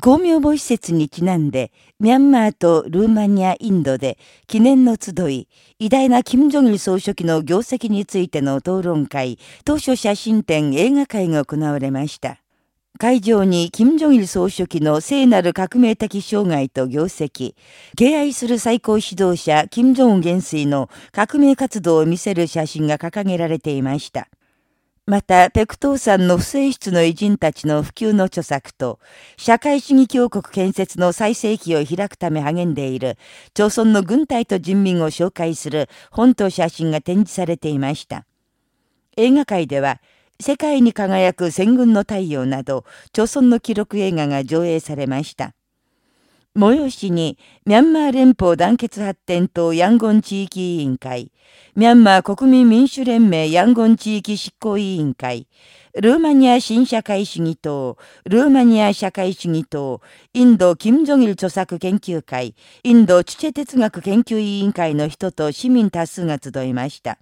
公明母施設にちなんで、ミャンマーとルーマニア、インドで記念の集い、偉大な金正日総書記の業績についての討論会、当初写真展映画会が行われました。会場に金正日総書記の聖なる革命的生涯と業績、敬愛する最高指導者金正恩元帥の革命活動を見せる写真が掲げられていました。また、ペクトーさんの不正室の偉人たちの普及の著作と、社会主義強国建設の最盛期を開くため励んでいる、朝鮮の軍隊と人民を紹介する本と写真が展示されていました。映画界では、世界に輝く戦軍の太陽など、朝鮮の記録映画が上映されました。催しに、ミャンマー連邦団結発展とヤンゴン地域委員会、ミャンマー国民民主連盟ヤンゴン地域執行委員会、ルーマニア新社会主義党、ルーマニア社会主義党、インド・キム・ジョギル著作研究会、インド・チュチェ哲学研究委員会の人と市民多数が集いました。